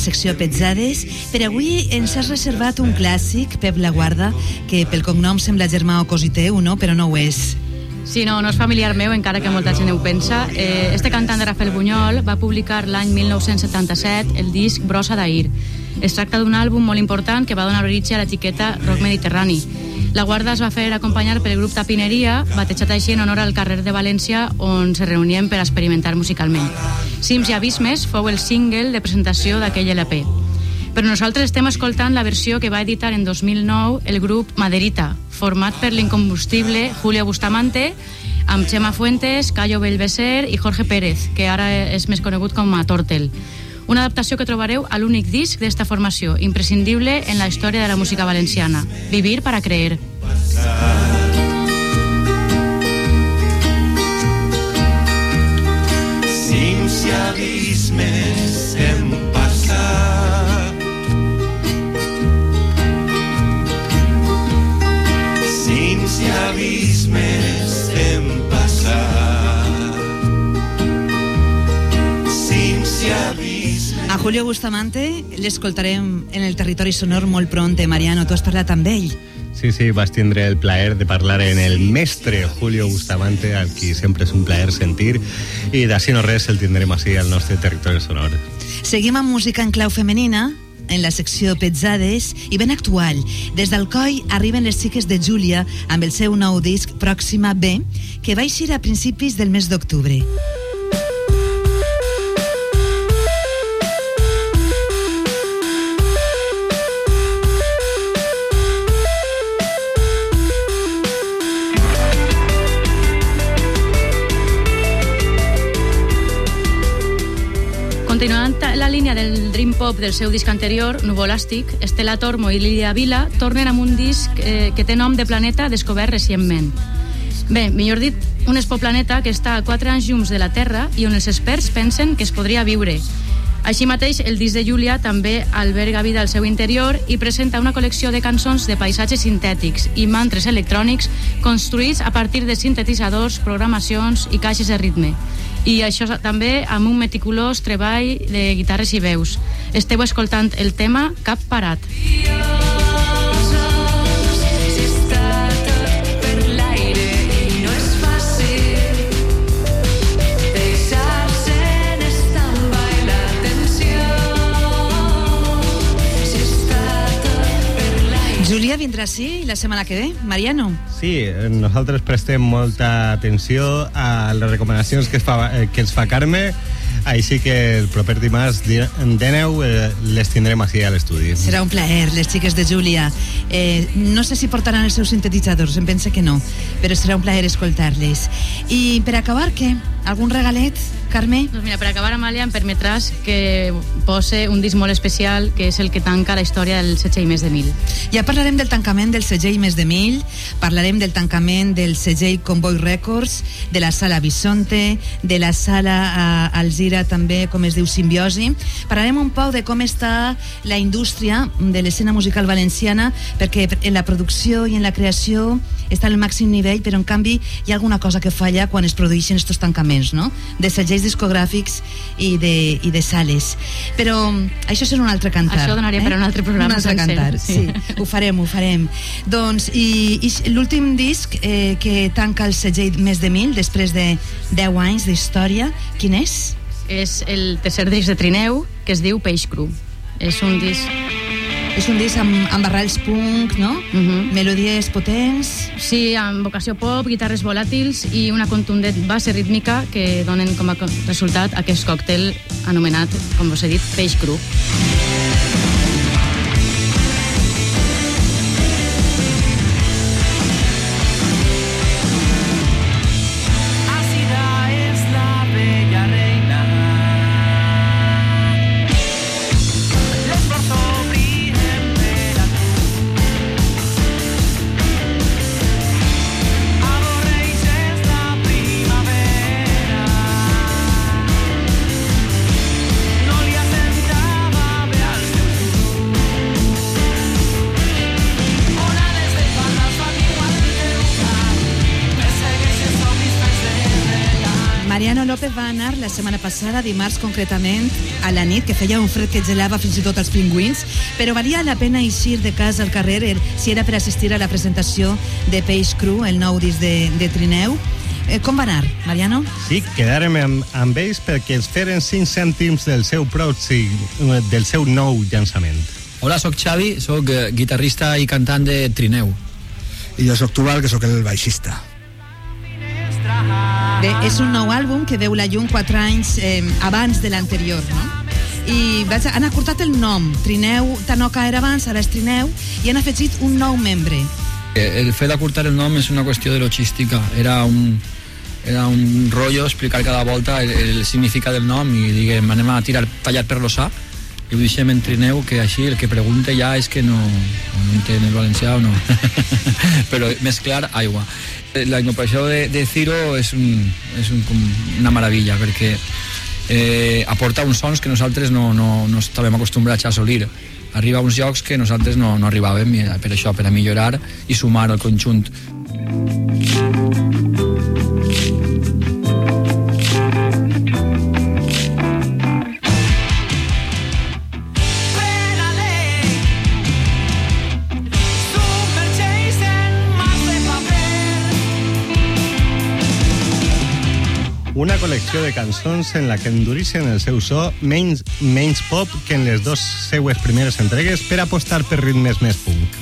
secció Petzades. Per avui ens has reservat un clàssic, Pep La Guarda, que pel cognom sembla germà o cosí teu, no? Però no ho és. Sí, no, no és familiar meu, encara que molta gent ho pensa. Eh, este cantant de Rafael Bunyol va publicar l'any 1977 el disc Brossa d'Ahir. Es tracta d'un àlbum molt important que va donar origen a l'etiqueta rock mediterrani. La guarda es va fer acompanyar pel grup Tapineria, batejat així en honor al carrer de València, on se reunien per experimentar musicalment. Cims i Abismes fou el single de presentació d'aquell LP. Però nosaltres estem escoltant la versió que va editar en 2009 el grup Maderita, format per l'incombustible Julio Bustamante, amb Xema Fuentes, Cayo Belveser i Jorge Pérez, que ara és més conegut com a Tortel. Una adaptació que trobareu a l'únic disc d'esta formació, imprescindible en la història de la música valenciana. Vivir para creer. I abismes hem passat. Cims i abismes hem passat. Cims i abismes... A Julio Bustamante l'escoltarem en el territori sonor molt pronte. Mariano, tu has parlat amb ell. Sí, sí, vas tindre el plaer de parlar en el mestre Julio Bustamante, al qui sempre és un plaer sentir, i d'ací no res el tindrem així al nostre territori sonor. Seguim amb música en clau femenina, en la secció Petzades i ben actual. Des del coll arriben les xiques de Júlia amb el seu nou disc Pròxima B, que va eixir a principis del mes d'octubre. Línia del Dream Pop del seu disc anterior, Nuvolàstic, Estela Tormo i Lídia Vila tornen amb un disc eh, que té nom de planeta descobert recentment. Bé, millor dit, un expoplaneta que està a 4 anys llums de la Terra i on els experts pensen que es podria viure. Així mateix, el disc de Júlia també alberga vida al seu interior i presenta una col·lecció de cançons de paisatges sintètics i mantres electrònics construïts a partir de sintetitzadors, programacions i caixes de ritme. I això també amb un meticulós treball de guitarres i veus. Esteu escoltant el tema Cap Parat. Si Júlia vindrà sí la setmana que ve. Mariano. Sí, nosaltres prestem molta atenció a les recomanacions que, es fa, eh, que ens fa Carme, així que el proper dimarts di- de neu eh, les tindrem aquí a l'estudi. Serà un plaer, les xiques de Júlia. Eh, no sé si portaran els seus sintetitzadors, em pensa que no, però serà un plaer escoltar-les. I per acabar, què? Algun regalet, Carme? Doncs mira, per acabar, Amàlia, em permetràs que pose un disc molt especial, que és el que tanca la història del setge i més de mil. Ja parlarem del tancament del segell Més de Mil, parlarem del tancament del segell Convoy Records, de la sala Bisonte, de la sala uh, Alzira també, com es diu, Simbiosi. Parlarem un poc de com està la indústria de l'escena musical valenciana, perquè en la producció i en la creació està al màxim nivell, però en canvi hi ha alguna cosa que falla quan es produeixen estos tancaments, no? De segells discogràfics i de, i de sales. Però això serà un altre cantar. Això donaria per a un altre programa Un altre sencer, cantar, sí. sí. Ho farem, ho farem. Doncs, i, i l'últim disc eh, que tanca el segell més de mil, després de 10 anys d'història, quin és? És el tercer disc de Trineu, que es diu Peix Cru. És un disc... És un disc amb, amb barrals punk, no? Uh -huh. Melodies potents. Sí, amb vocació pop, guitarres volàtils i una contundent base rítmica que donen com a resultat aquest còctel anomenat, com us he dit, peix cru. Passada, dimarts concretament, a la nit, que feia un fred que gelava fins i tot els pingüins, però valia la pena eixir de casa al carrer si era per assistir a la presentació de Peix Cru, el nou disc de, de Trineu. Eh, com va anar, Mariano? Sí, quedarem amb, amb ells perquè ens feren 5 cèntims del seu pròxim, eh, del seu nou llançament. Hola, sóc Xavi, sóc eh, guitarrista i cantant de Trineu. I jo sóc Tubal, que sóc el baixista. Bé, és un nou àlbum que veu la llum 4 anys eh, abans de l'anterior, no? I vaig, han acortat el nom. Trineu Tanoka era abans, ara és Trineu, i han afegit un nou membre. Eh, El fet d'acurtar el nom és una qüestió de logística. Era un, era un rotllo explicar cada volta el, el significat del nom i diguem, anem a tirar tallat per l'ossà i ho deixem en trineu que així el que pregunte ja és que no, no entén el valencià o no però més clar, aigua la incorporació de, de Ciro és, un, és un, una meravella perquè eh, aporta uns sons que nosaltres no, no, no estàvem acostumbrats a assolir. Arriba a uns llocs que nosaltres no, no arribàvem per això, per a millorar i sumar al conjunt Una col·lecció de cançons en la que endurixen el seu so menys, menys pop que en les dues seues primeres entregues per apostar per ritmes més punk.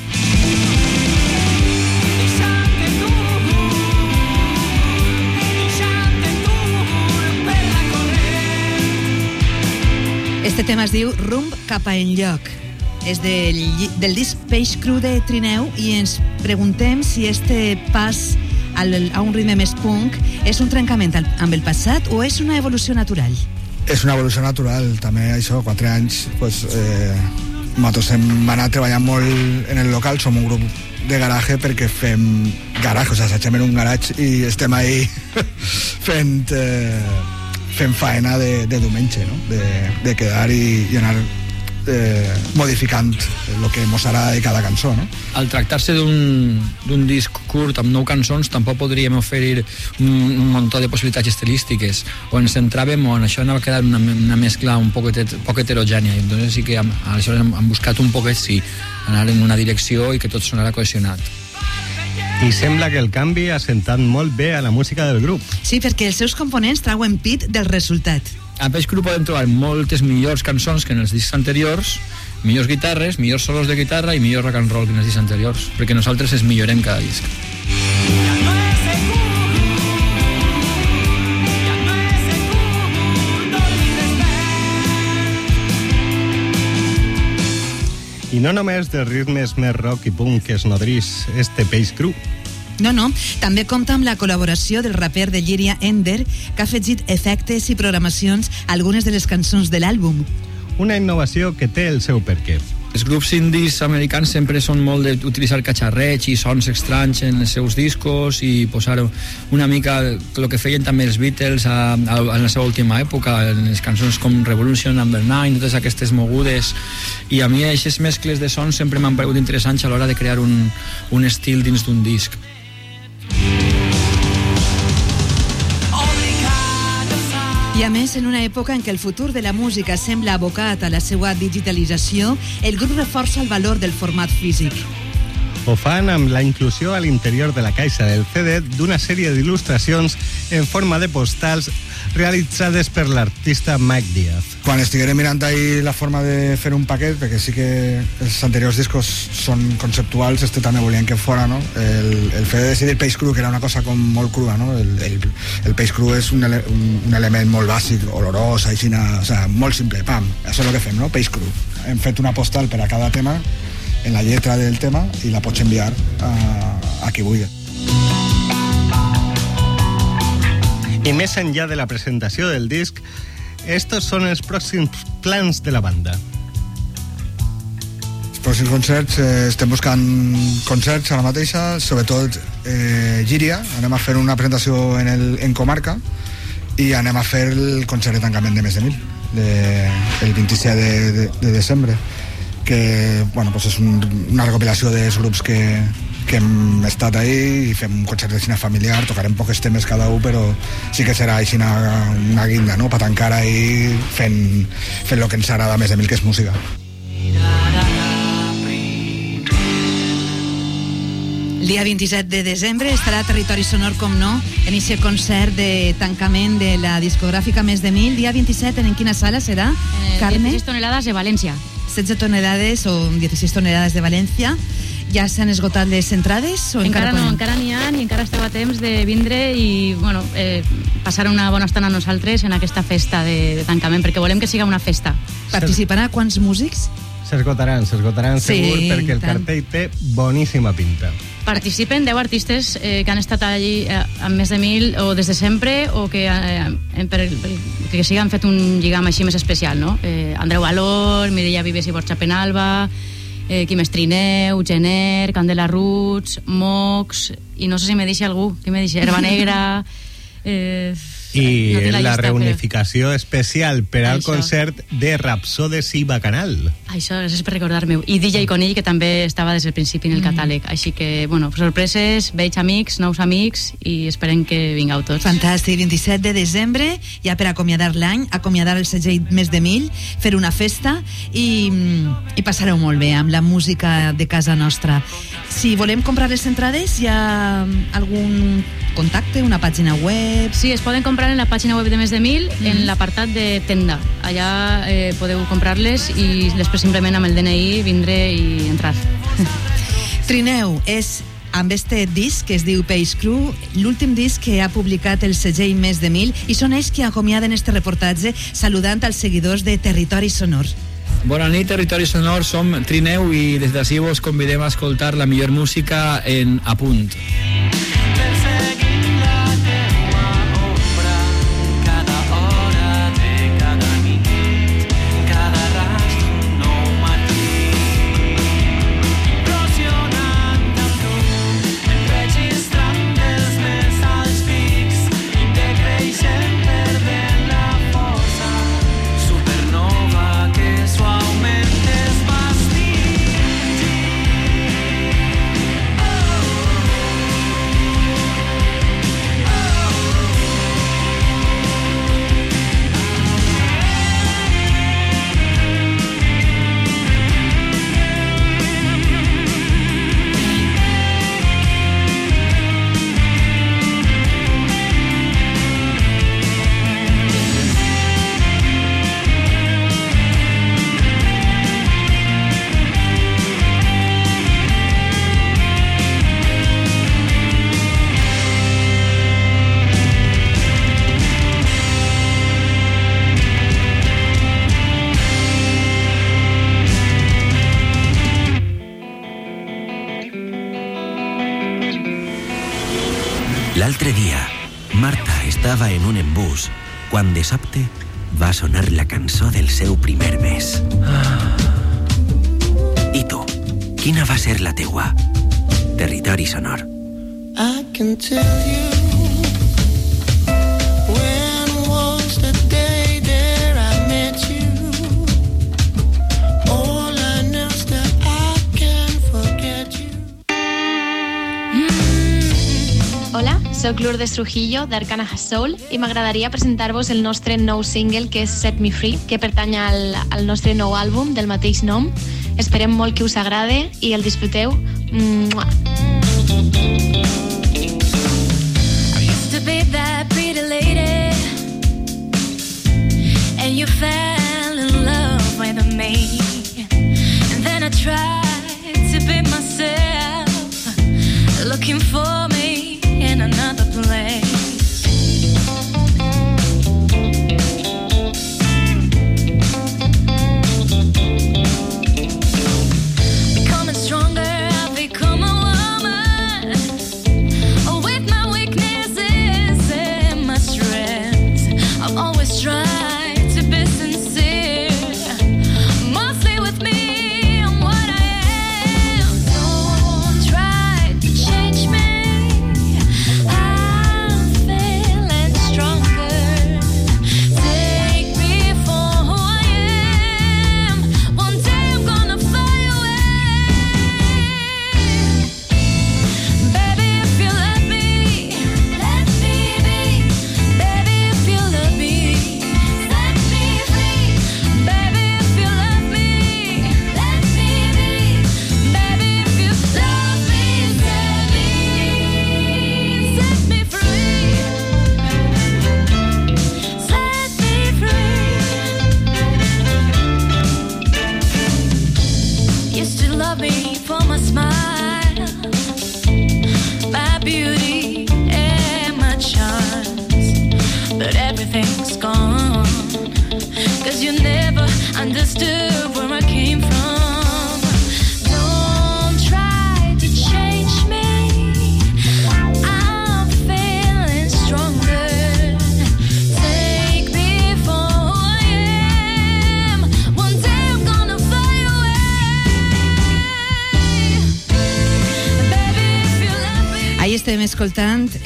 Este tema es diu Rumb cap a enlloc. És del, del disc Peix Cru de Trineu i ens preguntem si este pas al, a un ritme més punk és un trencament al, amb el passat o és una evolució natural? És una evolució natural, també això, quatre anys, pues, eh, nosaltres hem anat treballant molt en el local, som un grup de garatge perquè fem garatge, o sigui, assaigem en un garatge i estem ahí fent, eh, fent faena de, de diumenge, no? de, de quedar i, i anar eh, modificant el que mos agrada de cada cançó. No? al tractar-se d'un d'un disc curt amb nou cançons tampoc podríem oferir un, un muntó de possibilitats estilístiques o ens centràvem o en això anava a quedar una, una mescla un poc, poc heterogènia i entonces sí que hem, aleshores hem, hem buscat un poquet sí, anar en una direcció i que tot sonarà cohesionat I sembla que el canvi ha sentat molt bé a la música del grup. Sí, perquè els seus components trauen pit del resultat. A Peix Cru podem trobar moltes millors cançons que en els discs anteriors millors guitarres, millors solos de guitarra i millor rock and roll que en els discs anteriors perquè nosaltres es millorem cada disc I no només de ritmes més rock i punk que es nodrís este peix cru. No, no, també compta amb la col·laboració del raper de Llíria Ender, que ha afegit efectes i programacions a algunes de les cançons de l'àlbum. Una innovació que té el seu perquè. Els grups indis americans sempre són molt d'utilitzar catxarreig i sons estranys en els seus discos i posar una mica el que feien també els Beatles a, a, en la seva última època, en les cançons com Revolution Number 9, totes aquestes mogudes i a mi aquestes mescles de sons sempre m'han paregut interessants a l'hora de crear un, un estil dins d'un disc. I a més, en una època en què el futur de la música sembla abocat a la seva digitalització, el grup reforça el valor del format físic. Ho fan amb la inclusió a l'interior de la caixa del CD d'una sèrie d'il·lustracions en forma de postals realitzades per l'artista Mike Díaz. Quan estiguérem mirant ahí la forma de fer un paquet, perquè sí que els anteriors discos són conceptuals, este també volien que fora, no? El, el fet de decidir peix cru, que era una cosa com molt crua, no? El, el, el peix cru és un, ele, un, un element molt bàsic, olorós, aixina, o sea, molt simple, pam, això és el que fem, no? Peix cru. Hem fet una postal per a cada tema, en la lletra del tema, i la pots enviar a, a qui vulgui. I més enllà de la presentació del disc, estos són els pròxims plans de la banda. Els pròxims concerts, eh, estem buscant concerts ara mateixa, sobretot eh, Gíria, anem a fer una presentació en, el, en comarca i anem a fer el concert de tancament de mes de mil, de, el 27 de, de, de desembre, que bueno, pues és un, una recopilació dels grups que, que hem estat ahí i fem un concert de cine familiar, tocarem pocs temes cada un, però sí que serà així una, una guinda, no?, per tancar ahí fent, fent el que ens agrada més de mil, que és música. El dia 27 de desembre estarà a Territori Sonor, com no, en aquest concert de tancament de la discogràfica Més de Mil. Dia 27, en quina sala serà, Eh, Carme? 16 tonelades de València. 16 tonelades o 16 tonelades de València Ja s'han esgotat les entrades? O encara, no, poden? encara n'hi ha i encara esteu a temps de vindre i bueno, eh, passar una bona estona amb nosaltres en aquesta festa de, de tancament, perquè volem que siga una festa. Participarà quants músics? S'esgotaran, s'esgotaran Sí, segur perquè el tant. cartell té boníssima pinta. Participen 10 artistes eh, que han estat allí eh, amb més de mil o des de sempre o que, eh, per, que sí que han fet un lligam així més especial, no? Eh, Andreu Valor, Mireia Vives i Borja Penalba, eh, Quim Estrineu, Gener, Candela Roots, Mox, i no sé si me deixa algú, qui me deixa? Herba Negra... Eh, I no tinc la, llista, però- reunificació especial per al Això. concert de Rapsodes i Bacanal. Això, gràcies per recordar-me. I DJ Conill, que també estava des del principi en el catàleg. Així que, bueno, sorpreses, vells amics, nous amics, i esperem que vingueu tots. Fantàstic, 27 de desembre, ja per acomiadar l'any, acomiadar el segell més de mil, fer una festa i, i passareu molt bé amb la música de casa nostra. Si volem comprar les entrades, hi ha algun contacte, una pàgina web? Sí, es poden comprar en la pàgina web de Més de Mil, en l'apartat de tenda. Allà eh, podeu comprar-les i després simplement amb el DNI vindre i entrar. Trineu és amb este disc que es diu Page Crew, l'últim disc que ha publicat el segell Més de Mil i són ells que acomiaden este reportatge saludant als seguidors de Territori Sonor. Bona nit, Territori Sonor, som Trineu i des d'ací vos convidem a escoltar la millor música en Apunt. Cada estava en un embús quan de sobte va sonar la cançó del seu primer bes. I tu, quina va ser la teua? Territori sonor. I can tell you Sóc Lourdes Trujillo d'Arcana Soul i m'agradaria presentar-vos el nostre nou single que és Set Me Free, que pertany al, al nostre nou àlbum del mateix nom. Esperem molt que us agrade i el disfruteu. Mua. I to be that pretty and you fell in love with me. And then I tried to be myself, looking for me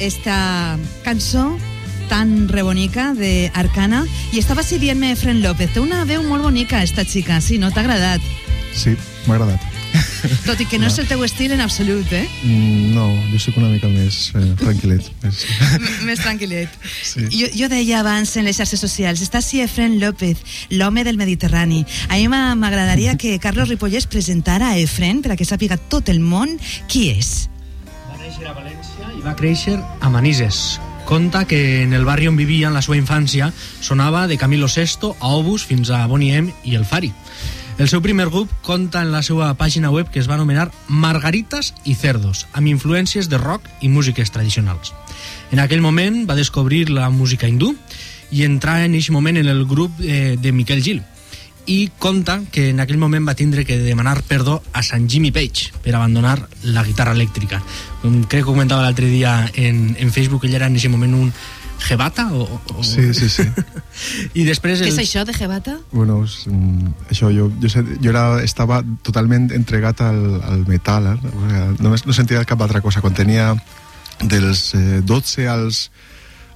esta cançó tan rebonica de Arcana i estava així dient-me Fren López té una veu molt bonica esta xica, sí, no t'ha agradat Sí, m'ha agradat. tot i que no, és el teu estil en absolut eh? Mm, no, jo sóc una mica més eh, tranquil·let. Més... Més tranquil·let Sí. jo, jo deia abans en les xarxes socials està així Efren López, l'home del Mediterrani a mi m'a- m'agradaria que Carlos Ripollès presentara a Efren per a que sàpiga tot el món qui és va créixer a Manises. Conta que en el barri on vivia en la seva infància sonava de Camilo VI a Obus fins a Bonnie M i el Fari. El seu primer grup conta en la seva pàgina web que es va anomenar Margaritas i Cerdos, amb influències de rock i músiques tradicionals. En aquell moment va descobrir la música hindú i entrar en aquest moment en el grup eh, de Miquel Gil i conta que en aquell moment va tindre que demanar perdó a Sant Jimmy Page per abandonar la guitarra elèctrica. Com crec que comentava l'altre dia en, en Facebook, ell era en aquest moment un jebata o, o... Sí, sí, sí. I després... què és això de Jebata? Bueno, és, mm, això, jo, jo, sé- jo era, estava totalment entregat al, al metal, eh? o sigui, no, no sentia cap altra cosa. Quan tenia dels eh, 12 als,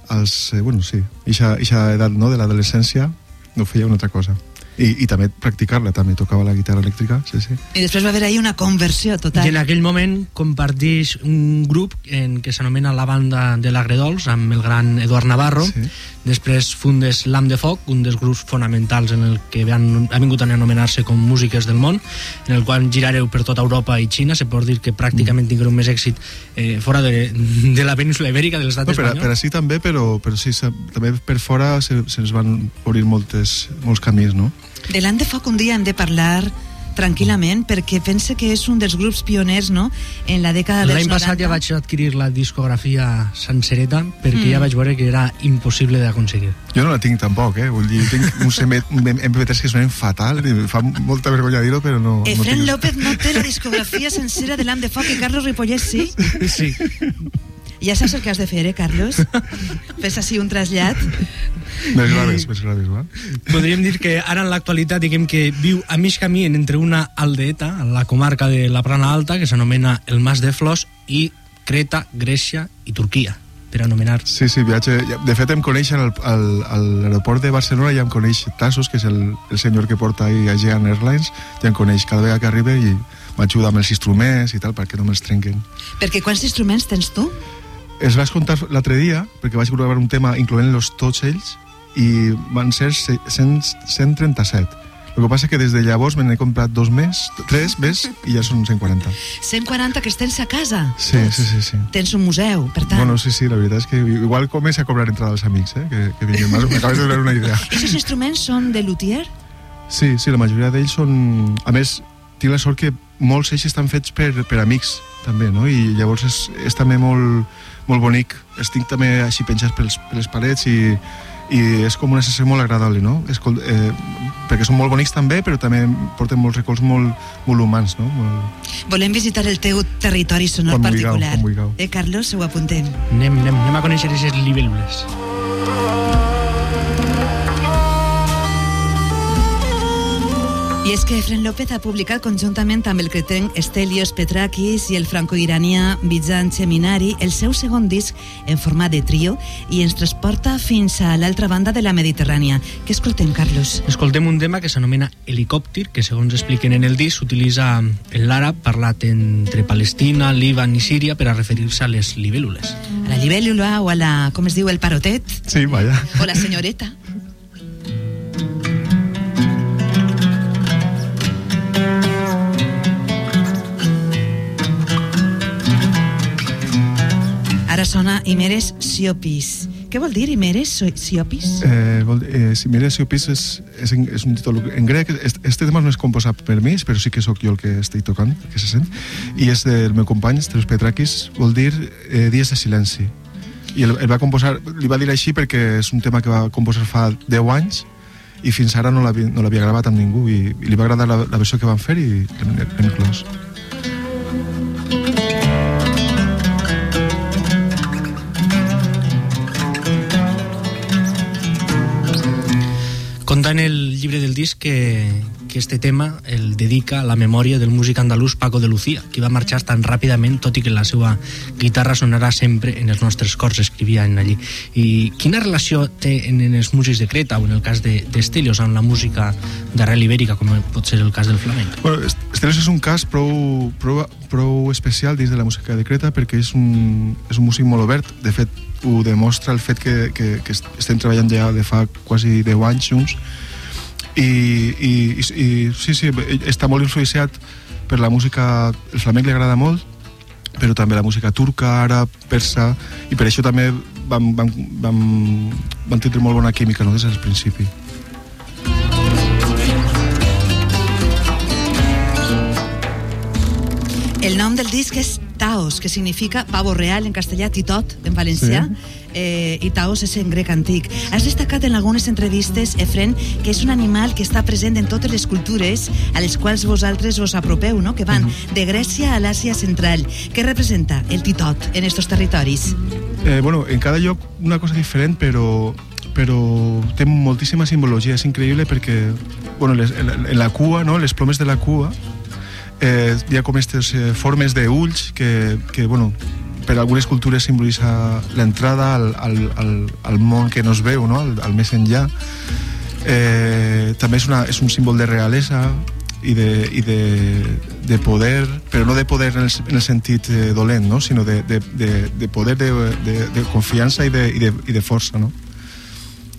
als eh, bueno, sí, ixa, ixa edat no, de l'adolescència, no feia una altra cosa. I, i també practicar-la, també tocava la guitarra elèctrica, sí, sí. I després va haver ahí una conversió total. I en aquell moment comparteix un grup en què s'anomena la banda de l'Agredols amb el gran Eduard Navarro. Sí. Després fundes l'Am de Foc, un dels grups fonamentals en el que han, ha vingut a anomenar-se com Músiques del Món, en el qual girareu per tota Europa i Xina. Se pot dir que pràcticament tingueu més èxit eh, fora de, de la península ibèrica, de l'estat No, per, espanyol. per així també, però, però sí, se, també per fora se- se'ns van obrir moltes, molts camins, no? De de Foc un dia hem de parlar tranquil·lament perquè pense que és un dels grups pioners no? en la dècada dels L'any 90 passat ja vaig adquirir la discografia sencereta perquè Mm. ja vaig veure que era impossible d'aconseguir. Jo no la tinc tampoc, eh? Vull dir, tinc uns MP3 que sonen fatal, i fa molta vergonya dir-ho, però no... no Efren tinc... López no té la discografia sencera de l'Am de Foc i Carlos Ripollès sí? Sí. Ja saps el que has de fer, eh, Carlos? Fes així un trasllat. Més graves, més graves, va? Podríem dir que ara en l'actualitat diguem que viu a mig camí entre una aldeeta, a la comarca de la Plana Alta, que s'anomena el Mas de Flors, i Creta, Grècia i Turquia, per anomenar... Sí, sí, viatge... De fet, em coneixen al, al, a l'aeroport de Barcelona, ja em coneix Tassos, que és el, el senyor que porta ahí Aegean Airlines, ja em coneix cada vegada que arriba i m'ajuda amb els instruments i tal, perquè no me'ls trenquen. Perquè quants instruments tens tu? Es vaig contar l'altre dia, perquè vaig gravar un tema incloent-los tots ells, i van ser se- cent- 137. El que passa que des de llavors me n'he comprat dos més, tres més, i ja són 140. 140 que els tens a casa. Sí, sí, sí, sí. Tens un museu, per tant. Bueno, sí, sí, la veritat és que igual comença a cobrar entrada als amics, eh? que, que vinguin. M'acabes de donar una idea. Aquests instruments són de luthier? Sí, sí, la majoria d'ells són... A més, tinc la sort que molts d'ells estan fets per, per amics, també, no? I llavors és, és també molt, molt bonic. Els tinc també així penjats pels, per les parets i, i és com una sensació molt agradable, no? Escol eh, perquè són molt bonics també, però també porten molts records molt, molt humans, no? Molt... Volem visitar el teu territori sonor Quan vulgueu, particular. quan vulgueu. Eh, Carlos, ho apuntem. Anem, anem, anem a conèixer aquestes libèl·lules. I és que Efren López ha publicat conjuntament amb el cretenc Stelios Petrakis i el franco-iranià Bizan Cheminari el seu segon disc en format de trio i ens transporta fins a l'altra banda de la Mediterrània. Què escoltem, Carlos? Escoltem un tema que s'anomena Helicòpter, que segons expliquen en el disc s'utilitza en l'àrab parlat entre Palestina, Líban i Síria per a referir-se a les libèl·lules. A la libèl·lula o a la, com es diu, el parotet? Sí, vaja. O la senyoreta? Ara sona Imeres Siopis. Què vol dir Imeres Siopis? Eh, vol, eh, si mires Siopis és, és, és un títol en grec. Est- Este tema no és composat per mi, però sí que sóc jo el que estic tocant, que se sent. I és del meu company, Steros Petrakis, vol dir eh, Dies de silenci. I el, el va composar, li va dir així perquè és un tema que va composar fa 10 anys i fins ara no l'havia no gravat amb ningú i, i li va agradar la, la versió que van fer i l'hem inclòs. Conta en el llibre del disc que, que este tema el dedica a la memòria del músic andalús Paco de Lucía, que va marxar tan ràpidament, tot i que la seva guitarra sonarà sempre en els nostres cors, escrivia en allí. I quina relació té en, en els músics de Creta o en el cas de- d'Estelios amb la música d'arrel ibèrica, com pot ser el cas del flamenc? Bueno, Est- Estelios és un cas prou, prou, prou especial dins de la música de Creta perquè és un, és un músic molt obert. De fet, ho demostra el fet que, que, que est- estem treballant ja de fa quasi 10 anys junts i, i, i, sí, sí, està molt influenciat per la música... El flamenc li agrada molt, però també la música turca, àrab, persa, i per això també vam, vam, vam, vam tindre molt bona química no, des del principi. El nom del disc és Taos, que significa pavo real en castellà, titot en valencià, Sí. Eh, i Taos és en grec antic. Has destacat en algunes entrevistes, Efren, que és un animal que està present en totes les cultures a les quals vosaltres us apropeu, no? que van de Grècia a l'Àsia central. Què representa el titot en estos territoris? Eh, bueno, en cada lloc una cosa diferent, però, però té moltíssima simbologia. És increïble perquè bueno, les, en, en la cua, no? les plomes de la cua, eh, hi ha com aquestes eh, formes d'ulls que, que, bueno, per algunes cultures simbolitza l'entrada al, al, al, al món que no es veu, no? al, al més enllà. Eh, també és, una, és un símbol de realesa i de, i de, de poder, però no de poder en el, en el sentit eh, dolent, no? sinó de, de, de, de poder, de, de, de confiança i de, i de, i de força. No?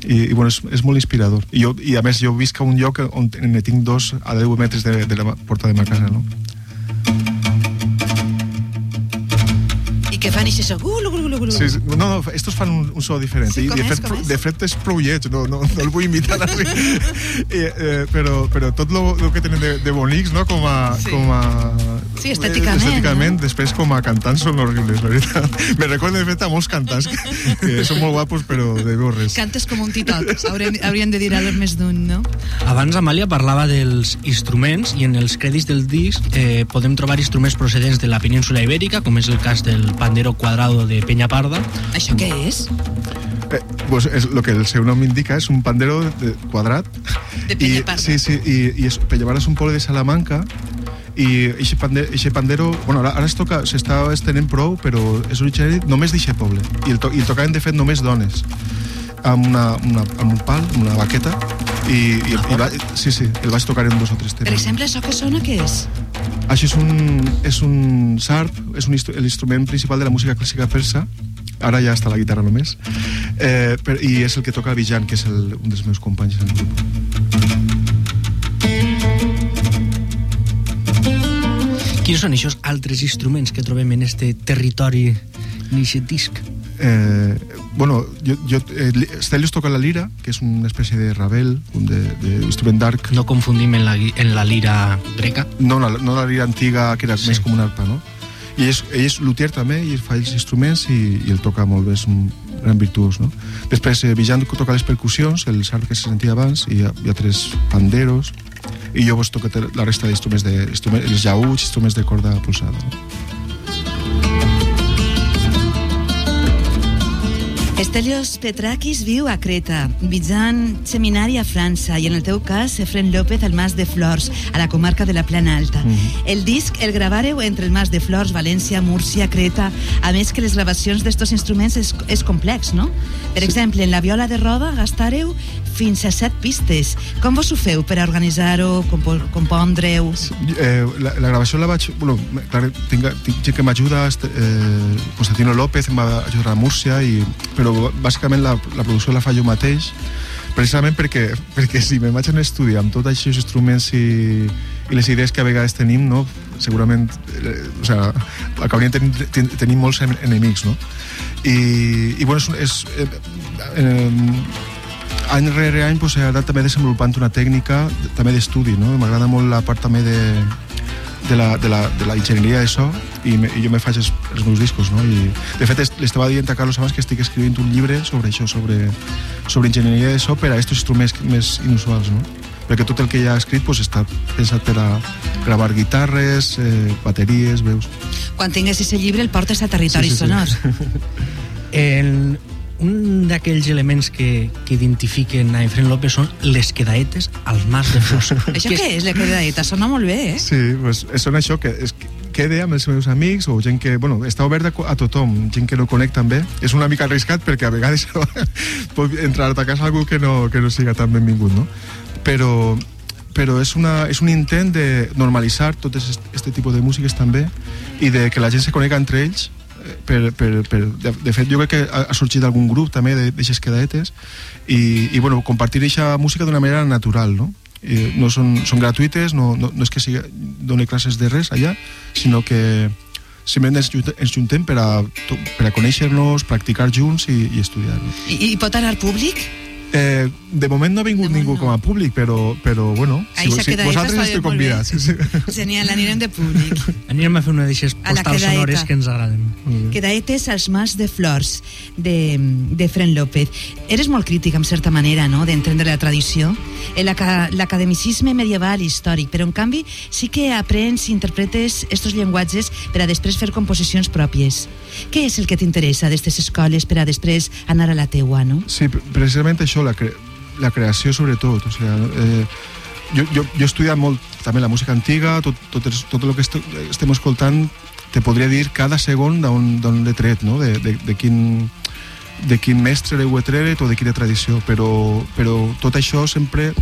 I, i bueno, és, és molt inspirador. I, jo, I a més jo visc a un lloc on ne tinc dos a 10 metres de, de la porta de ma casa. No? I què fan això? Gulu, gulu, gulu, gulu. Sí, sí, no, no, estos fan un, un so diferent. Sí, I de, és, fet, de fet és prou lleig, no, no, no el vull imitar. I, eh, però, però tot lo, lo que tenen de, de bonics, no? com a... Sí. Com a Sí, estèticament, estèticament després com a cantants són horribles, la veritat. Me recorda de fet a molts cantants que, que són molt guapos però de veu res. Cantes com un titot, haurien, haurien de dir a més d'un, no? Abans Amàlia parlava dels instruments i en els crèdits del disc eh, podem trobar instruments procedents de la península ibèrica, com és el cas del pandero quadrado de Peñaparda. Això què és? Eh, pues és lo que el seu nom indica, és un pandero de, quadrat. De I, Peñaparda. sí, sí, i, i és, Peñaparda és un poble de Salamanca i eixe pandero, eixe pandero bueno, ara, ara es toca, s'està estenent prou però és originari només d'eixe poble i el, to, i el tocaven de fet només dones amb, una, una, amb un pal, amb una baqueta i, i, i va, sí, sí, el vaig tocar en dos o tres Per temes exemple, això que sona, què és? això és un, és un sarp, és un, instru- l'instrument principal de la música clàssica persa, ara ja està la guitarra només, eh, per, i és el que toca Vijan, que és el, un dels meus companys en el grup. Quins són aquests altres instruments que trobem en este territori, en aquest disc? Eh, bueno, jo, jo, eh, li- Stelios toca la lira, que és una espècie de rabel, un de, de instrument d'arc. No confundim en la, en la lira greca. No, la, no la lira antiga, que era sí. més com una arpa, no? I és, ell és luthier també, i fa els instruments i, i el toca molt bé, és un gran virtuós, no? Després, eh, Vijan toca les percussions, el sarp que se sentia abans, i hi ha, hi ha tres panderos, i jo vos toco la resta d'instruments, de, instruments, els jauts, instruments de corda pulsada. Estelios Petrakis viu a Creta, Bizan seminari a França i en el teu cas, Efren López al Mas de Flors, a la comarca de la Plana Alta. El disc el gravareu entre el Mas de Flors, València, Múrcia, Creta, a més que les gravacions d'estos instruments és, és complex, no? Per exemple, en la viola de roda gastareu fins a set pistes. Com vos ho feu per organitzar-ho, compo compondre-ho? Eh, la, la gravació la vaig... Bueno, clar, tinc, tinc gent que m'ajuda, eh, Constantino López em va ajudar a Múrcia, i, però bàsicament la, la producció la fa jo mateix, precisament perquè, perquè si me vaig a un estudi amb tots aquests instruments i, i les idees que a vegades tenim, no? segurament eh, o sea, acabaríem tenint, ten, tenint molts en- enemics. No? I, i bueno, és, és, eh, eh, any rere any pues, he anat també desenvolupant una tècnica també d'estudi, no? M'agrada molt la part també de, de la, de la, de la enginyeria de so i, me, i jo me faig els, els meus discos, no? I, de fet, est- li estava dient a Carlos abans que estic escrivint un llibre sobre això, sobre, sobre enginyeria de so per a aquests instruments més inusuals, no? Perquè tot el que ja he escrit pues, està pensat per a gravar guitarres, eh, bateries, veus... Quan tingues aquest llibre el portes a territoris Sí, sí, sí. sonors. Un d'aquells elements que, que identifiquen a Efren López són les quedaetes al Mas de Flors. Això què és, la quedaeta? Sona molt bé, eh? Sí, pues, són això, que és, quede amb els meus amics o gent que, bueno, està obert a, a tothom, gent que no conec també. És una mica arriscat perquè a vegades pot entrar a casa algú que no, que no siga tan benvingut, no? Però, però és, una, és un intent de normalitzar tot aquest, este tipus de músiques també i de que la gent se conega entre ells eh, per, per, per, de, de fet jo crec que ha, sorgit algun grup també d'aixes quedaetes i, i bueno, compartir aquesta música d'una manera natural no? I no són, són gratuïtes no, no, no és que sigui, doni classes de res allà sinó que simplement ens, juntem- per a, per a conèixer-nos, practicar junts i, i estudiar. I, I pot anar públic? Eh, de moment no ha vingut ningú com a públic, però, però bueno, s'ha quedat, vosaltres esteu convidats. Sí, sí. Genial, anirem de públic. Anirem a fer una la postals sonores que ens agraden. Quedaetes als Mas de Flors, de, de Fren López. Eres molt crític, en certa manera, no?, d'entendre la tradició, l'academicisme medieval i històric, però en canvi sí que aprens i interpretes estos llenguatges per a després fer composicions pròpies. Què és el que t'interessa d'estes escoles per a després anar a la teua, no? Sí, pre- precisament això, la, cre la creació sobretot. O sigui, eh, jo, jo, jo he estudiat molt també la música antiga, tot, tot, tot el que est estem escoltant te podria dir cada segon d'on l'he tret, no? de, de, de, quin, de quin mestre he tret o de quina tradició, però, però tot això sempre,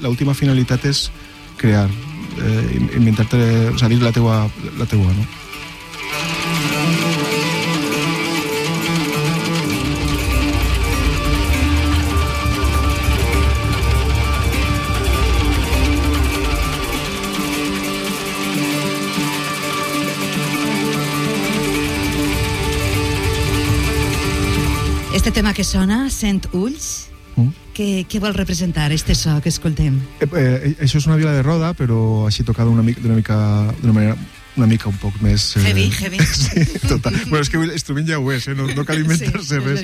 l'última finalitat és crear, eh, inventar-te, o sigui, la teua, la teua, no? Este tema que sona, Sent Ulls, Mm. què, què vol representar este so que escoltem? Eh, eh, això és una viola de roda, però així tocada una mica, d'una mica, d'una manera una mica un poc més... Eh... Heavy, heavy. Sí, total. bueno, és que l'instrument ja ho és, eh? no, no cal inventar-se Sí, res.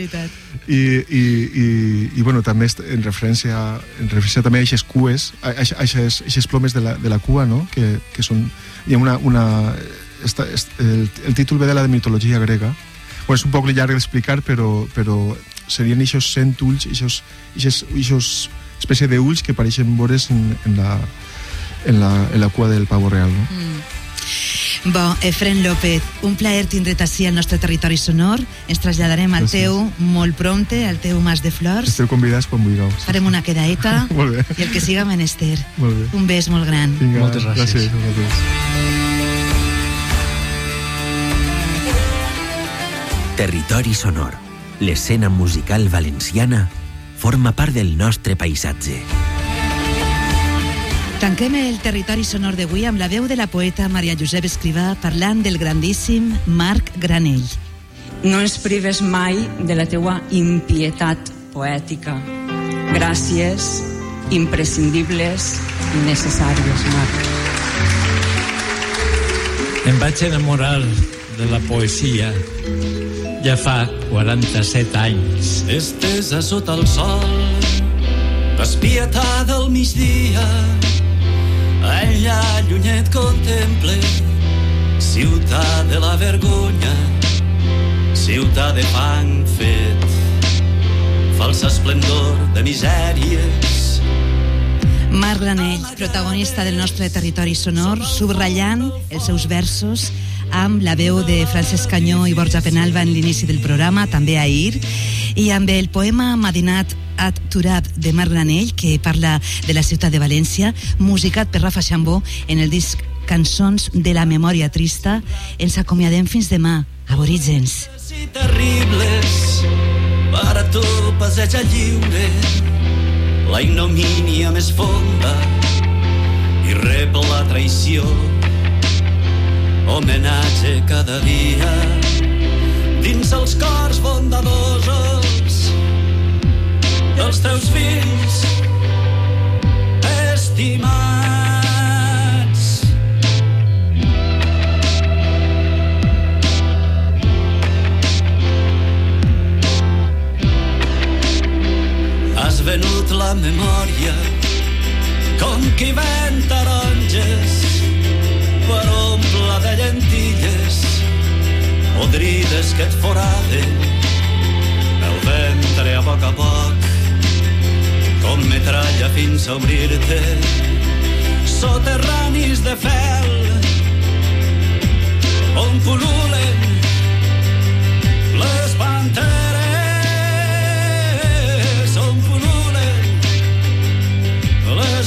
I, i, i, i bueno, també en referència, en referència també a aquestes cues, a aquestes plomes de la, de la cua, no? que, que són... Hi ha una... una esta, est, el, el títol ve de la de mitologia grega. Bueno, és un poc llarg d'explicar, però, però serien aquests cent ulls, aquests espècie d'ulls que pareixen vores en, en, la, en, la, en la cua del pavo real. No? Bo, Efren López, un plaer tindre't així al nostre territori sonor. Ens traslladarem al Gràcies. teu molt prompte, al teu Mas de Flors. Esteu convidats quan vulgueu. Farem una quedaeta i el que siga menester. Molt bé. Un bes molt gran. Vinga, Moltes gràcies. gràcies. a Territori sonor. L'escena musical valenciana forma part del nostre paisatge. Tanquem el territori sonor d'avui amb la veu de la poeta Maria Josep Escrivà parlant del grandíssim Marc Granell. No ens prives mai de la teua impietat poètica. Gràcies imprescindibles i necessàries, Marc. Em vaig enamorar de la poesia ja fa 47 anys. Estesa sota el sol, espietada al migdia, allà llunyet contemple, ciutat de la vergonya, ciutat de fang fet, falsa esplendor de misèries, Marc Granell, protagonista del nostre territori sonor, subratllant els seus versos amb la veu de Francesc Canyó i Borja Penalba en l'inici del programa, també ahir, i amb el poema Madinat at Turab de Marc Granell, que parla de la ciutat de València, musicat per Rafa Xambó en el disc Cançons de la memòria trista. Ens acomiadem fins demà. Aborígens. terribles, per a tu passeja lliure, la ignomínia més fonda i rep la traïció. Homenatge cada dia dins els cors bondadosos dels teus fills estimats. venut la memòria com qui ven taronges per omple de llentilles podrides que et foraden el ventre a poc a poc com metralla fins a obrir-te soterranis de fel on pululen les panteres.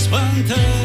穿的